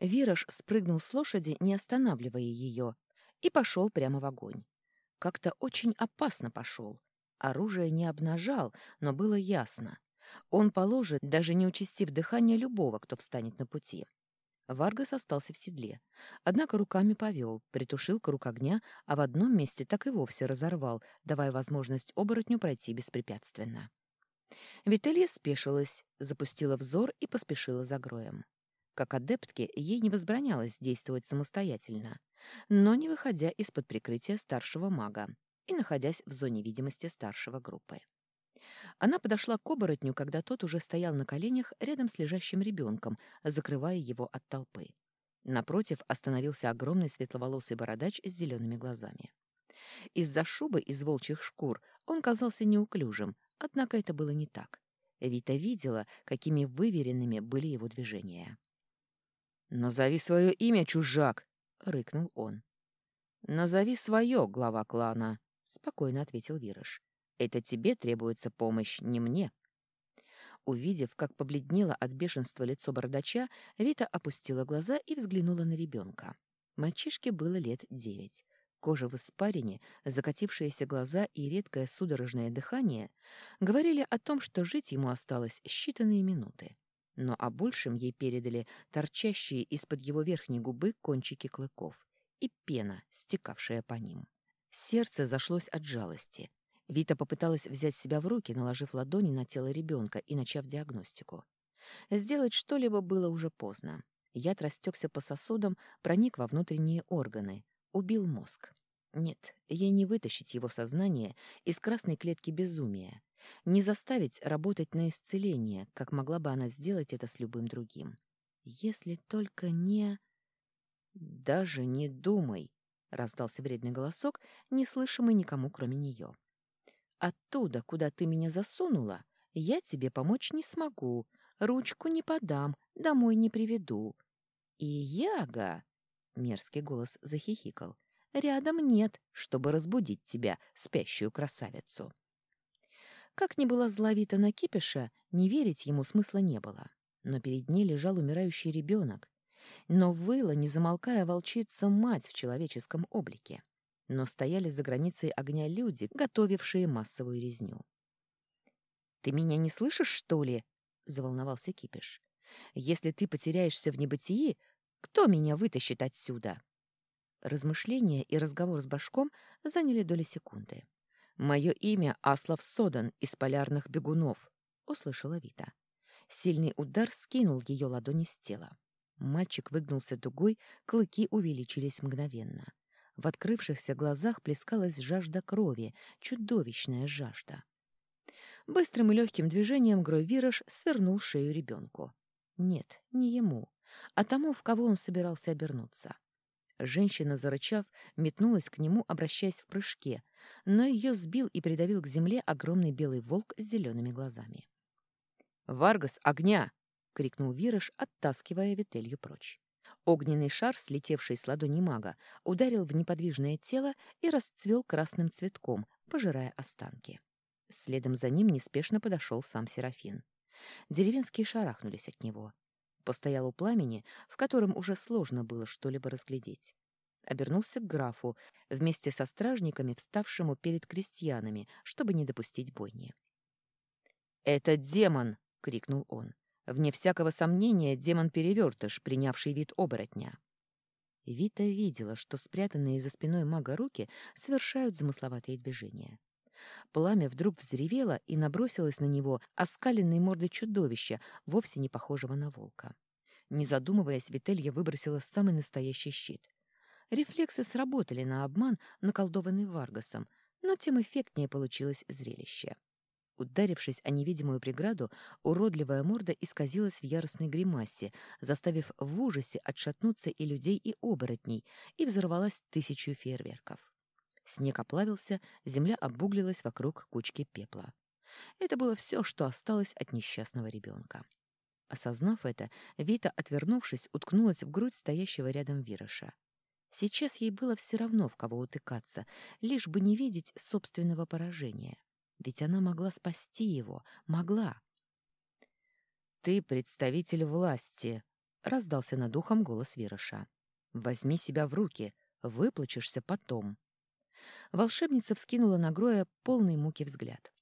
Вираж спрыгнул с лошади, не останавливая ее, и пошел прямо в огонь. Как-то очень опасно пошел. Оружие не обнажал, но было ясно. Он положит, даже не участив дыхание любого, кто встанет на пути. Варгас остался в седле. Однако руками повел, притушил круг огня, а в одном месте так и вовсе разорвал, давая возможность оборотню пройти беспрепятственно. Вителья спешилась, запустила взор и поспешила за Гроем. Как адептке ей не возбранялось действовать самостоятельно, но не выходя из-под прикрытия старшего мага и находясь в зоне видимости старшего группы. Она подошла к оборотню, когда тот уже стоял на коленях рядом с лежащим ребенком, закрывая его от толпы. Напротив остановился огромный светловолосый бородач с зелеными глазами. Из-за шубы из волчьих шкур он казался неуклюжим, однако это было не так. Вита видела, какими выверенными были его движения. «Назови свое имя, чужак!» — рыкнул он. «Назови свое, глава клана», — спокойно ответил Вираж. «Это тебе требуется помощь, не мне». Увидев, как побледнело от бешенства лицо бородача, Вита опустила глаза и взглянула на ребенка. Мальчишке было лет девять. Кожа в испарине, закатившиеся глаза и редкое судорожное дыхание говорили о том, что жить ему осталось считанные минуты но о большем ей передали торчащие из-под его верхней губы кончики клыков и пена, стекавшая по ним. Сердце зашлось от жалости. Вита попыталась взять себя в руки, наложив ладони на тело ребенка и начав диагностику. Сделать что-либо было уже поздно. Яд растекся по сосудам, проник во внутренние органы, убил мозг. Нет, ей не вытащить его сознание из красной клетки безумия, не заставить работать на исцеление, как могла бы она сделать это с любым другим. Если только не... «Даже не думай», — раздался вредный голосок, неслышимый никому, кроме нее. «Оттуда, куда ты меня засунула, я тебе помочь не смогу, ручку не подам, домой не приведу. И Яга...» — мерзкий голос захихикал — Рядом нет, чтобы разбудить тебя, спящую красавицу. Как ни была зловита на кипиша, не верить ему смысла не было. Но перед ней лежал умирающий ребенок. Но выла, не замолкая волчица, мать в человеческом облике. Но стояли за границей огня люди, готовившие массовую резню. «Ты меня не слышишь, что ли?» — заволновался кипиш. «Если ты потеряешься в небытии, кто меня вытащит отсюда?» Размышления и разговор с башком заняли доли секунды. «Мое имя Аслав Содан из полярных бегунов», — услышала Вита. Сильный удар скинул ее ладони с тела. Мальчик выгнулся дугой, клыки увеличились мгновенно. В открывшихся глазах плескалась жажда крови, чудовищная жажда. Быстрым и легким движением Грой Вираж свернул шею ребенку. Нет, не ему, а тому, в кого он собирался обернуться. Женщина, зарычав, метнулась к нему, обращаясь в прыжке, но ее сбил и придавил к земле огромный белый волк с зелеными глазами. «Варгас, огня!» — крикнул Вираж, оттаскивая Вителью прочь. Огненный шар, слетевший с ладони мага, ударил в неподвижное тело и расцвел красным цветком, пожирая останки. Следом за ним неспешно подошел сам Серафин. Деревенские шарахнулись от него постоял у пламени, в котором уже сложно было что-либо разглядеть. Обернулся к графу, вместе со стражниками, вставшему перед крестьянами, чтобы не допустить бойни. «Это демон!» — крикнул он. Вне всякого сомнения, демон-перевертыш, принявший вид оборотня. Вита видела, что спрятанные за спиной мага руки совершают замысловатые движения. Пламя вдруг взревело и набросилось на него оскаленной мордой чудовища, вовсе не похожего на волка. Не задумываясь, Вителья выбросила самый настоящий щит. Рефлексы сработали на обман, наколдованный Варгасом, но тем эффектнее получилось зрелище. Ударившись о невидимую преграду, уродливая морда исказилась в яростной гримасе, заставив в ужасе отшатнуться и людей, и оборотней, и взорвалась тысячу фейерверков. Снег оплавился, земля обуглилась вокруг кучки пепла. Это было все, что осталось от несчастного ребенка. Осознав это, Вита, отвернувшись, уткнулась в грудь стоящего рядом Вироша. Сейчас ей было все равно, в кого утыкаться, лишь бы не видеть собственного поражения. Ведь она могла спасти его, могла. «Ты представитель власти», — раздался над ухом голос Вироша. «Возьми себя в руки, выплачешься потом». Волшебница вскинула на Гроя полный муки взгляд.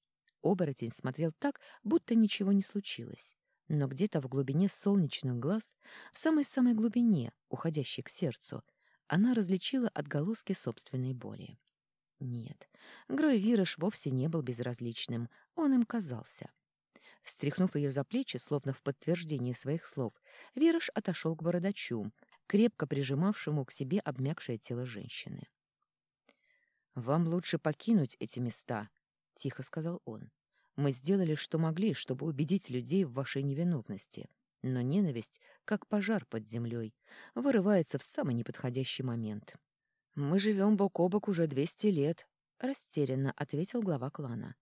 Оборотень смотрел так, будто ничего не случилось. Но где-то в глубине солнечных глаз, в самой-самой глубине, уходящей к сердцу, она различила отголоски собственной боли. Нет, Грой Вирыш вовсе не был безразличным, он им казался. Встряхнув ее за плечи, словно в подтверждение своих слов, Вирыш отошел к бородачу, крепко прижимавшему к себе обмякшее тело женщины. «Вам лучше покинуть эти места», — тихо сказал он. «Мы сделали, что могли, чтобы убедить людей в вашей невиновности. Но ненависть, как пожар под землей, вырывается в самый неподходящий момент. Мы живем бок о бок уже двести лет», — растерянно ответил глава клана.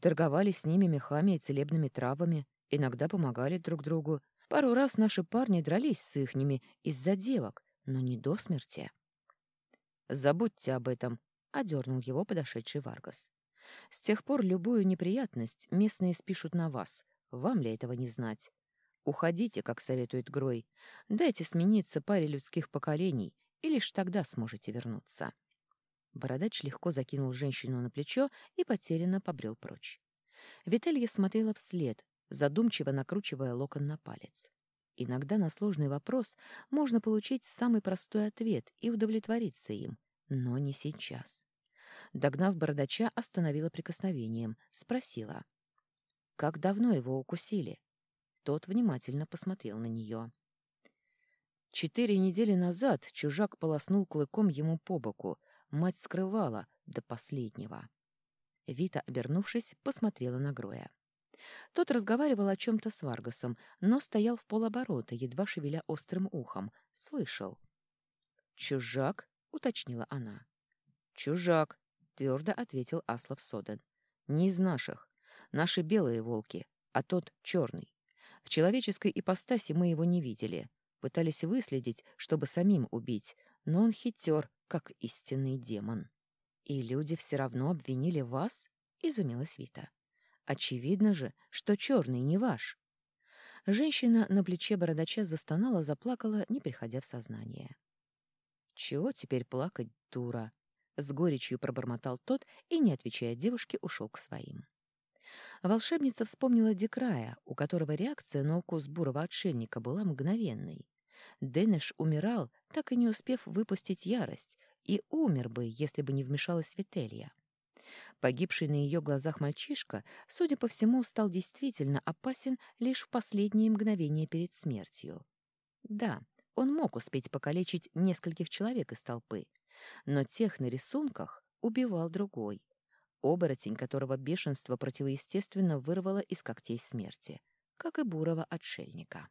«Торговали с ними мехами и целебными травами, иногда помогали друг другу. Пару раз наши парни дрались с ихними из-за девок, но не до смерти». «Забудьте об этом», одернул его подошедший Варгас. С тех пор любую неприятность местные спишут на вас. Вам ли этого не знать? Уходите, как советует Грой. Дайте смениться паре людских поколений, и лишь тогда сможете вернуться. Бородач легко закинул женщину на плечо и потерянно побрел прочь. Вителья смотрела вслед, задумчиво накручивая локон на палец. Иногда на сложный вопрос можно получить самый простой ответ и удовлетвориться им, но не сейчас. Догнав бородача, остановила прикосновением, спросила. «Как давно его укусили?» Тот внимательно посмотрел на нее. Четыре недели назад чужак полоснул клыком ему по боку. Мать скрывала до последнего. Вита, обернувшись, посмотрела на Гроя. Тот разговаривал о чем-то с Варгасом, но стоял в полоборота, едва шевеля острым ухом. Слышал. «Чужак?» — уточнила она. «Чужак», твердо ответил Аслов Соден. Не из наших. Наши белые волки, а тот черный. В человеческой ипостаси мы его не видели. Пытались выследить, чтобы самим убить, но он хитер, как истинный демон. И люди все равно обвинили вас? Изумилась Вита. Очевидно же, что черный не ваш. Женщина на плече бородача застонала, заплакала, не приходя в сознание. Чего теперь плакать, дура? С горечью пробормотал тот и, не отвечая девушке, ушел к своим. Волшебница вспомнила Декрая, у которого реакция на укус бурого отшельника была мгновенной. Денеш умирал, так и не успев выпустить ярость, и умер бы, если бы не вмешалась Вителья. Погибший на ее глазах мальчишка, судя по всему, стал действительно опасен лишь в последние мгновения перед смертью. Да, он мог успеть покалечить нескольких человек из толпы, но тех на рисунках убивал другой. Оборотень, которого бешенство противоестественно вырвало из когтей смерти, как и бурого отшельника.